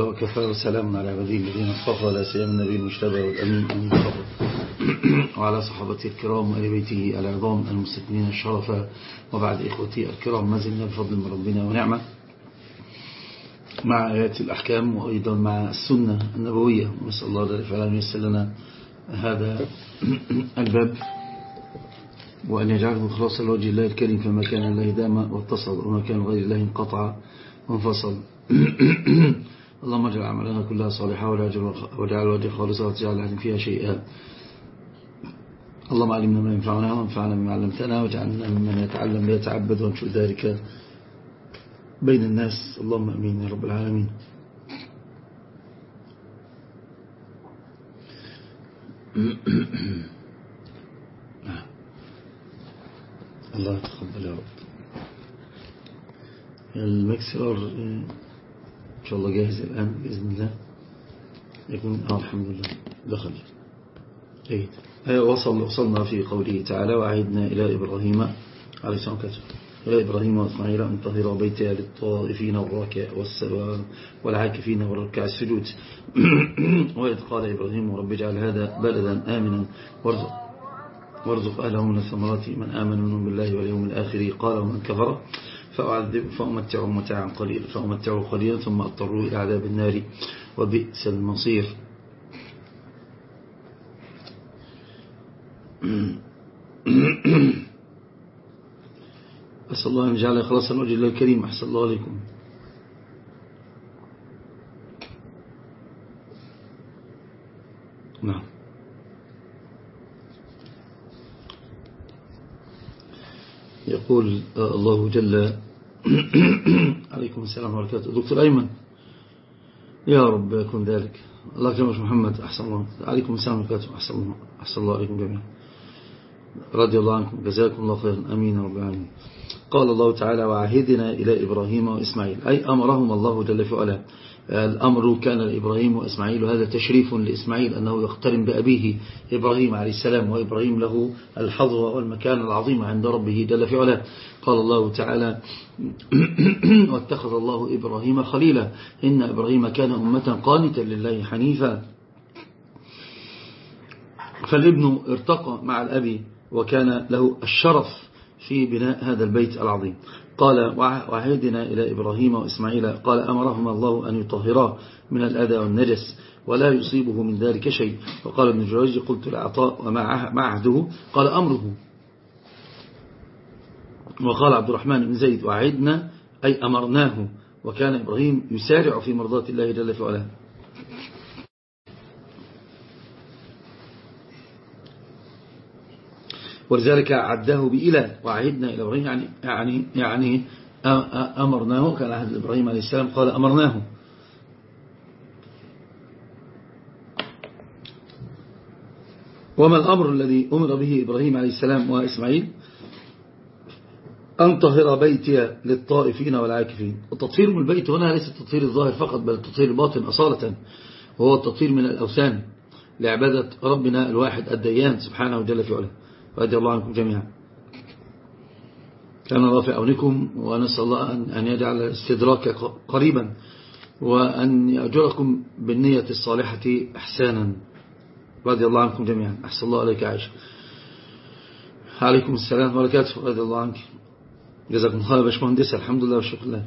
وكفى وسلام على عباده الذين اصطفى لا سيما النبي المجتبى والأمين المصطفى وعلى صحابته الكرام وآل بيته العظام المستثمرين الشرفة. وبعد إخوتي الكرام ما زلنا بفضل من ربنا ونعمة. مع آيات الأحكام وأيضا مع السنة النبوية. ونسأل الله ذلك فعلا يسر لنا هذا الباب. وأن يجعله خلاص الوجه الله الكريم فما كان الله دام واتصل وما كان غير الله انقطع وانفصل. اللهم اجعل عملنا كلها صالحة واجعل وجه خالصة وتجعل لهم فيها شيئا. اللهم علمنا ما ينفعنا وانفعنا بما علمتنا واجعلنا ممن يتعلم ويتعبد وانشر ذلك بين الناس. اللهم آمين يا رب العالمين. الله يتقبل يا رب. المكسر إن شاء الله جاهز الآن بإذن الله. يكون آه الحمد لله. دخل. جيد وصل وصلنا في قوله تعالى وعيدنا إلى إبراهيم عليه السلام كتب إلى إبراهيم وإسماعيل أن طهر بيتي للطائفين والراكع والعاكفين والركع السجود. وإذ قال إبراهيم رب اجعل هذا بلدا آمنا وارزق وارزق أهله من الثمرات من آمن منهم بالله واليوم الآخر. قال ومن كفر فأعذب فأمتعه متاعا قليلا فأمتعه قليلا ثم أضطروا إلى عذاب النار وبئس المصير. أسأل الله أن يجعل خلاص الوجه الله الكريم أحسن الله عليكم. نعم. يقول الله جل عليكم السلام وبركاته دكتور أيمن. يا رب يكون ذلك. الله كرمك محمد. أحسن الله. عليكم السلام وبركاته أحسن الله, أحسن الله عليكم جميعا. رضي الله عنكم. جزاكم الله خيرا. أمين رب العالمين. قال الله تعالى وعهدنا إلى إبراهيم وإسماعيل. أي أمرهم الله جل في علاه الأمر كان لإبراهيم وإسماعيل وهذا تشريف لإسماعيل أنه يقترن بأبيه إبراهيم عليه السلام وإبراهيم له الحظوة والمكان العظيم عند ربه جل في علاه. قال الله تعالى واتخذ الله إبراهيم خليلا إن إبراهيم كان أمة قانتا لله حنيفا. فالابن ارتقى مع الأبي وكان له الشرف في بناء هذا البيت العظيم. قال وعهدنا إلى إبراهيم وإسماعيل. قال أمرهما الله أن يطهرا من الأذى والنجس ولا يصيبه من ذلك شيء. وقال ابن جريج قلت العطاء وما عهده. قال أمره. وقال عبد الرحمن بن زيد وعدنا أي أمرناه. وكان إبراهيم يسارع في مرضات الله جل في علاه. ولذلك عده بإله وعهدنا إلى إبراهيم يعني, يعني, يعني أمرناه كان عهد إبراهيم عليه السلام قال أمرناه. وما الأمر الذي أمر به إبراهيم عليه السلام وإسماعيل؟ أن طهر بيتي للطائفين والعاكفين. التطهير من البيت هنا ليس التطهير الظاهر فقط بل التطهير الباطن أصالة. وهو التطهير من الأوثان لعبادة ربنا الواحد الديان سبحانه وجل في علاه رضي الله عنكم جميعا. كان الله في أونكم ونسأل الله أن يجعل استدراك قريبا وأن يأجركم بالنية الصالحة إحسانا. رضي الله عنكم جميعا. أحسن الله عليك عائشة. عليكم السلام وبركاته رضي الله عنك. جزاكم الله باش مهندسة الحمد لله والشكر الله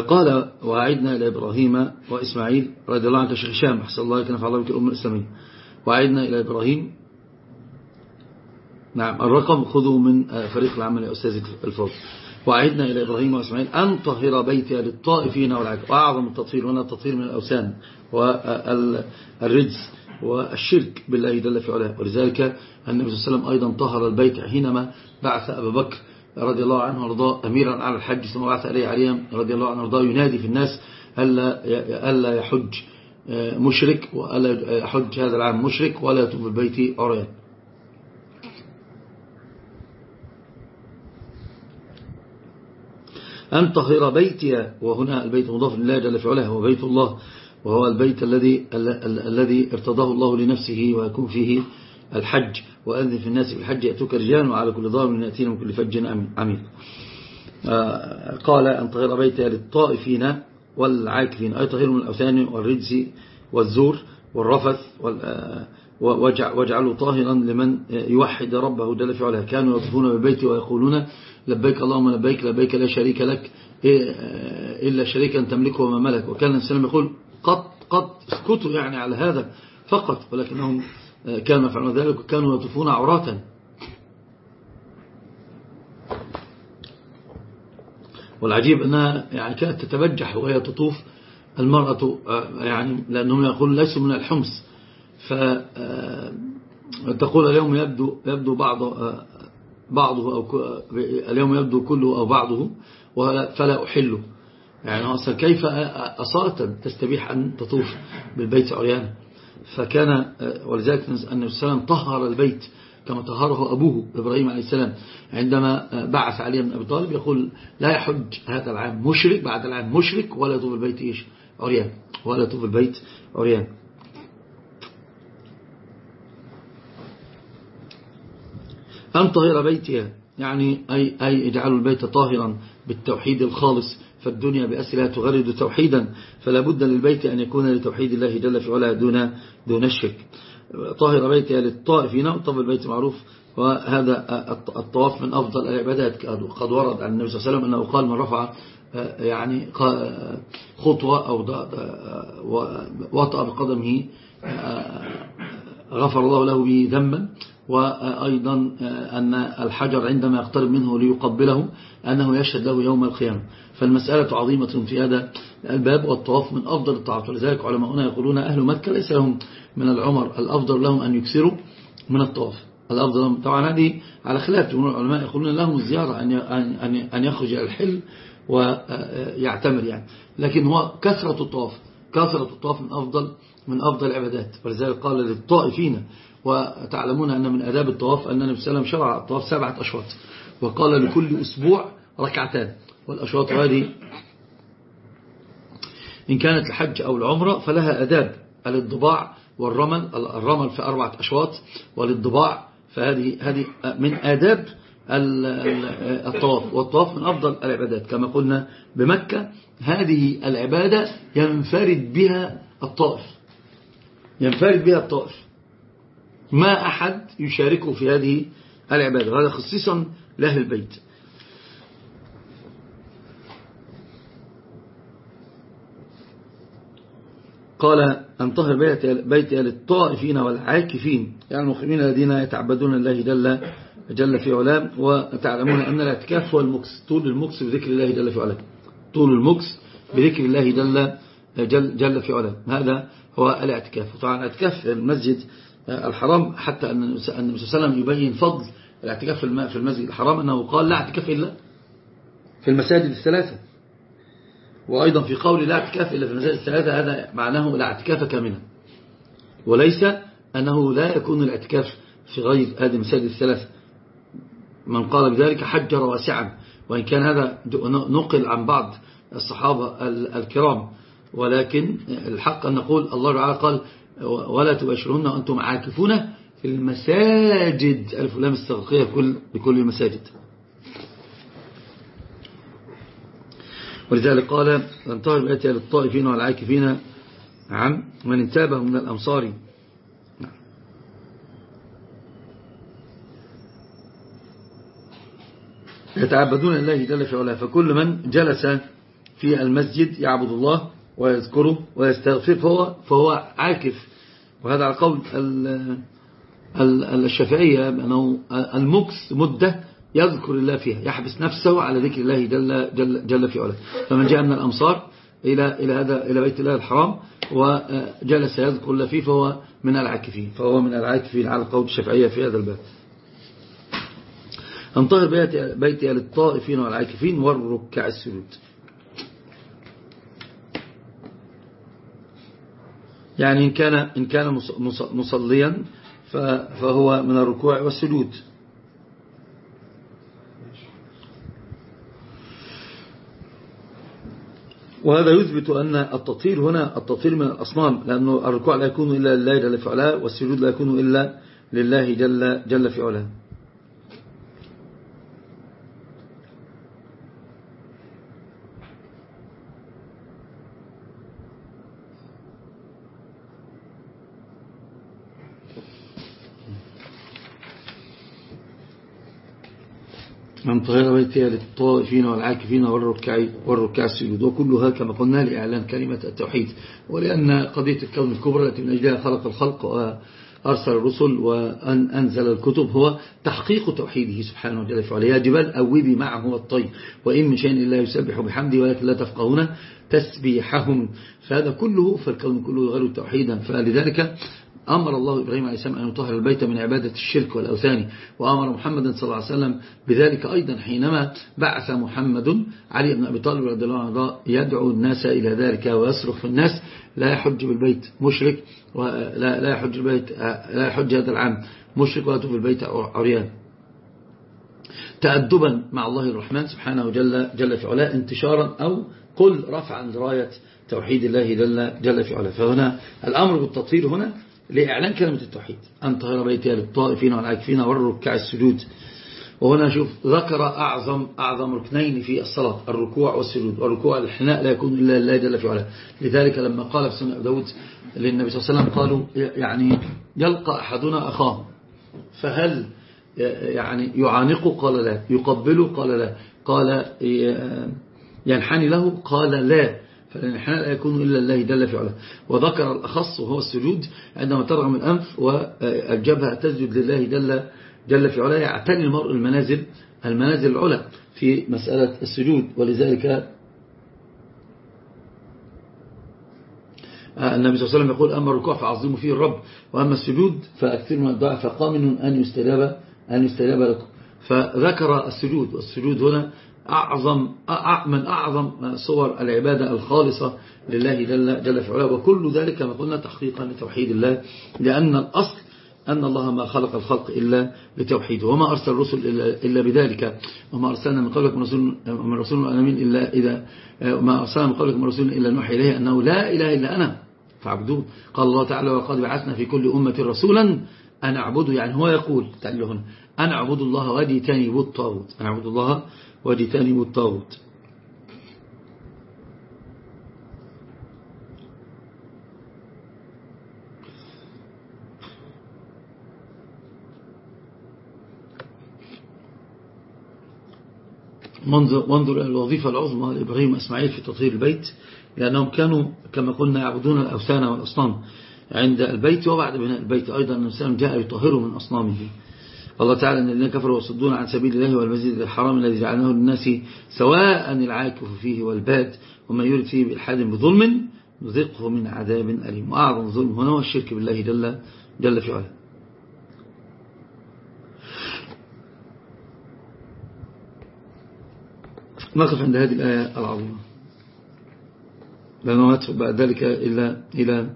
قال وعدنا إلى إبراهيم وإسماعيل. رضي الله عنك شيخ هشام. أحسن الله كان فعل الله بك الأمة الإسلامية. وعدنا إلى إبراهيم نعم الرقم خذوا من فريق العمل يا أستاذ الفاضل. وعدنا إلى إبراهيم وإسماعيل أن طهر بيتي للطائفين والعاكف. وأعظم التطهير هنا التطهير من الأوثان والرجز والشرك بالله جل في علاه. ولذلك النبي صلى الله عليه وسلم أيضا طهر البيت حينما بعث أبا بكر رضي الله عنه وارضاه أميرا على الحج ثم بعث إليه عليا رضي الله عنه وارضاه ينادي في الناس ألا يحج مشرك وألا يحج هذا العام مشرك ولا يطوف البيت عريان. أن طهر بيتي وهنا البيت مضاف لله جل في علاه هو بيت الله وهو البيت الذي الذي ارتضاه الله لنفسه ويكون فيه الحج. وأذن في الناس بالحج يأتوك رجال وعلى كل ضار يأتينا من كل فج عميق. قال أن طهر بيتي للطائفين والعاكفين. أي طهير من الأوثان والرجس والزور والرفث واجعله طاهرا لمن يوحد ربه جل في علاه. كانوا يطوفون بالبيت ويقولون لبيك اللهم لبيك لبيك لا شريك لك إلا شريكا تملكه وما ملك. وكان السلام يقول قد قد اسكتوا يعني على هذا فقط. ولكنهم كانوا يفعلون ذلك وكانوا يطوفون عراتا والعجيب أنها يعني كانت تتبجح وهي تطوف المرأة يعني لأنهم يقولون ليسوا من الحمص. فتقول اليوم يبدو, يبدو بعض بعضه أو اليوم يبدو كله أو بعضه فلا أحله يعني أصلا كيف أصالة تستبيح أن تطوف بالبيت عريانا فكان ولذلك النبي صلى الله طهر البيت كما طهره أبوه إبراهيم عليه السلام. عندما بعث علي بن أبي طالب يقول لا يحج هذا العام مشرك بعد العام مشرك ولا يطوف البيت إيش؟ عريان ولا يطوف البيت عريان. أن طهر بيتها يعني أي, أي اجعلوا البيت طاهرا بالتوحيد الخالص فالدنيا بأسرها تغرد توحيدا فلا بد للبيت أن يكون لتوحيد الله جل في علا دون, دون الشرك. طاهر بيتها للطائفين وطف البيت معروف وهذا الطواف من أفضل العبادات. قد ورد عن النبي صلى الله عليه وسلم أنه قال من رفع يعني خطوة أو وطأ بقدمه غفر الله له به ذنبا وأيضا أن الحجر عندما يقترب منه ليقبله أنه يشهد له يوم القيامة. فالمسألة عظيمة في هذا الباب والطواف من أفضل الطاعات ولذلك علماؤنا يقولون أهل مكة ليس لهم من العمر الأفضل لهم أن يكسروا من الطواف. الأفضل لهم. طبعا هذه على خلاف. العلماء يقولون لهم الزيارة أن يخرج إلى الحل ويعتمر يعني. لكن هو كثرة الطواف. كثرة الطواف من أفضل من أفضل العبادات. ولذلك قال للطائفين وتعلمون أن من أداب الطواف أن النبي صلى الله عليه وسلم شرع الطواف سبعة أشواط وقال لكل أسبوع ركعتان والأشواط هذه إن كانت الحج أو العمرة فلها أداب الانضباع والرمل الرمل في أربعة أشواط والانضباع فهذه هذه من آداب الطواف والطواف من أفضل العبادات. كما قلنا بمكة هذه العبادة ينفرد بها الطائف ينفرد بها الطائف. ما أحد يشاركه في هذه العبادة. وهذا خصيصا لأهل البيت. قال أن طهرا بيتي للطائفين والعاكفين. يعني المخرمين الذين يتعبدون الله جل, جل في علاه وتعلمون أن الاعتكاف هو المكث طول المكث بذكر الله جل في علاه طول المكث بذكر الله جل, جل, في علام هذا هو الاعتكاف وطبعا الاعتكاف في المسجد الحرام حتى أن النبي صلى الله عليه وسلم يبين فضل الاعتكاف في المسجد الحرام أنه قال لا اعتكاف إلا في المساجد الثلاثة. وأيضا في قول لا اعتكاف إلا في المساجد الثلاثة هذا معناه لا اعتكاف كاملا. وليس أنه لا يكون الاعتكاف في غير هذه المساجد الثلاثة. من قال بذلك حجر واسعا وإن كان هذا نقل عن بعض الصحابة الكرام. ولكن الحق أن نقول الله تعالى قال ولا تباشرون وأنتم عاكفون في المساجد. ألف لام استغرقية بكل, بكل المساجد. ولذلك قال انتهى الآية للطائفين والعاكفين عن من انتابه من الأمصار يتعبدون الله جل في علاه فكل من جلس في المسجد يعبد الله ويذكره ويستغفر فهو, فهو عاكف. وهذا على قول الشافعية بأنه المكس مدة يذكر الله فيها يحبس نفسه على ذكر الله جل, جل, جل في علاه. فمن جاء من الأمصار إلى, إلى, هذا إلى بيت الله الحرام وجلس يذكر الله فيه فهو من العاكفين فهو من العاكفين على قول الشافعية في هذا الباب. انطهر بيتي للطائفين والعاكفين والركع السجود. يعني إن كان, إن كان مصليا فهو من الركوع والسجود. وهذا يثبت أن التطهير هنا التطهير من الأصنام لأنه الركوع لا يكون إلا لله جل في علاه والسجود لا يكون إلا لله جل, جل في علاه من طهر بيتها للطائفين والعاكفين والركع والركع السجود. وكلها كما قلنا لإعلان كلمة التوحيد. ولأن قضية الكون الكبرى التي من أجلها خلق الخلق وأرسل الرسل وأن أنزل الكتب هو تحقيق توحيده سبحانه وتعالى فعلا يا جبال أوبي معه الطير. وإن من شيء إلا يسبح بحمده ولكن لا تفقهون تسبيحهم. فهذا كله فالكون كله يغير توحيدا. فلذلك أمر الله إبراهيم عليه السلام أن يطهر البيت من عبادة الشرك والأوثان وأمر محمد صلى الله عليه وسلم بذلك أيضا حينما بعث محمد علي بن أبي طالب رضي الله عنه يدعو الناس إلى ذلك ويصرخ في الناس لا يحج بالبيت مشرك ولا لا يحج البيت لا يحج هذا العام مشرك ولا في البيت عريان. تأدبا مع الله الرحمن سبحانه وجل جل في علاه انتشارا أو قل رفعا لراية توحيد الله جل, جل في علاه. فهنا الأمر بالتطهير هنا لإعلان كلمة التوحيد. أن طهر بيتي للطائفين والعاكفين والركع السجود. وهنا شوف ذكر أعظم أعظم ركنين في الصلاة الركوع والسجود. والركوع الحناء لا يكون إلا الله جل في علاه لذلك لما قال في سنة داود للنبي صلى الله عليه وسلم قالوا يعني يلقى أحدنا أخاه فهل يعني يعانقه قال لا. يقبله؟ قال لا. قال ينحني له؟ قال لا. فالانحناء لا يكون إلا الله جل في علاه. وذكر الأخص وهو السجود عندما ترغم الأنف والجبهة تسجد لله جل, جل في علاه. يعتني المرء المنازل المنازل العلى في مسألة السجود. ولذلك النبي صلى الله عليه وسلم يقول أما الركوع فعظموا فيه الرب وأما السجود فأكثر من الدعاء فقامن أن يستجاب أن يستجاب لكم. فذكر السجود والسجود هنا أعظم من أعظم صور العبادة الخالصة لله جل, جل في علاه. وكل ذلك كما قلنا تحقيقا لتوحيد الله لأن الأصل أن الله ما خلق الخلق إلا لتوحيده وما أرسل الرسل إلا بذلك. وما أرسلنا من قبلك من رسول من رسول إلا إذا ما أرسلنا من قبلك من رسول إلا نوحي إليه أنه لا إله إلا أنا. فاعبدون قال الله تعالى وقد بعثنا في كل أمة رسولا أن أعبدوا. يعني هو يقول تعالى هنا أن أعبدوا الله واجتنبوا الطاغوت. أن أعبدوا الله واجتنبوا الطاغوت. وانظر إلى الوظيفة العظمى لإبراهيم إسماعيل في تطهير البيت لأنهم كانوا كما قلنا يعبدون الأوثان والأصنام عند البيت وبعد بناء البيت أيضا الإنسان جاء يطهره من أصنامه. الله تعالى أن الذين كفروا وصدون عن سبيل الله والمسجد الحرام الذي جعلناه للناس سواء العاكف فيه والباد ومن يرد فيه بإلحاد بظلم نذقه من عذاب أليم. وأعظم ظلم هنا هو الشرك بالله جل, جل في علاه. نقف عند هذه الآية العظيمة. لأنه ندخل بعد ذلك إلى, إلى,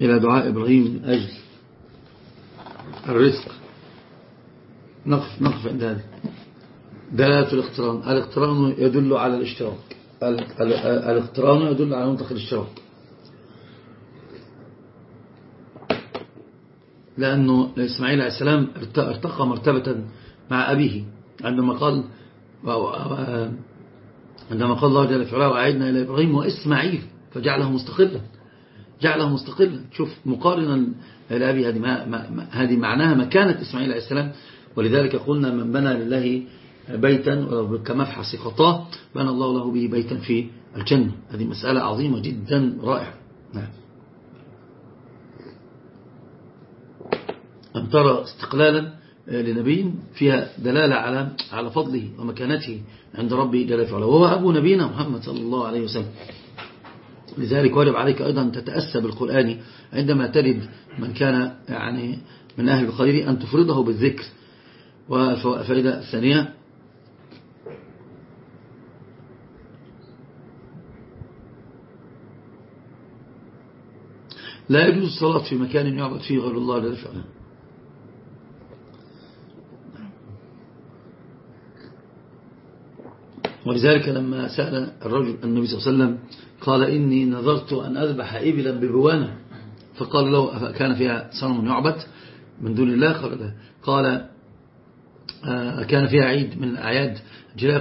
إلى دعاء إبراهيم من أجل. الرزق. نقف نقف عند هذا. دلالة الاقتران. الاقتران يدل على الاشتراك. الاقتران يدل على منطق الاشتراك. لأنه إسماعيل عليه السلام ارتقى مرتبة مع أبيه. عندما قال عندما قال الله جل وعلا وأعدنا إلى إبراهيم وإسماعيل فجعله مستقلا. جعله مستقلا. شوف مقارنا لأبي هذه, ما ما هذه معناها مكانة إسماعيل عليه السلام. ولذلك قلنا من بنى لله بيتا كمفحص خطاه بنى الله له به بيتا في الجنة. هذه مسألة عظيمة جدا رائعة. نعم. أن ترى استقلالا لنبي فيها دلالة على على فضله ومكانته عند ربي جل وعلا. وهو أبو نبينا محمد صلى الله عليه وسلم. لذلك واجب عليك أيضا أن تتأسى بالقرآن عندما ترد من كان يعني من أهل الخير أن تفرضه بالذكر. والفائدة الثانية لا يجوز الصلاة في مكان يعبد فيه غير الله لا ولذلك لما سأل الرجل النبي صلى الله عليه وسلم قال إني نظرت أن أذبح إبلا ببوانة. فقال له كان فيها صنم يعبد من دون الله؟ قال لا قال آه، كان فيها عيد من أعياد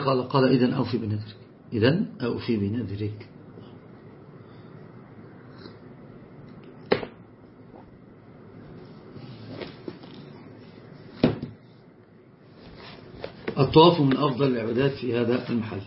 قال قال إذن أوفي بنذرك. إذن أوفي بنذرك. الطواف من أفضل العبادات في هذا المحل.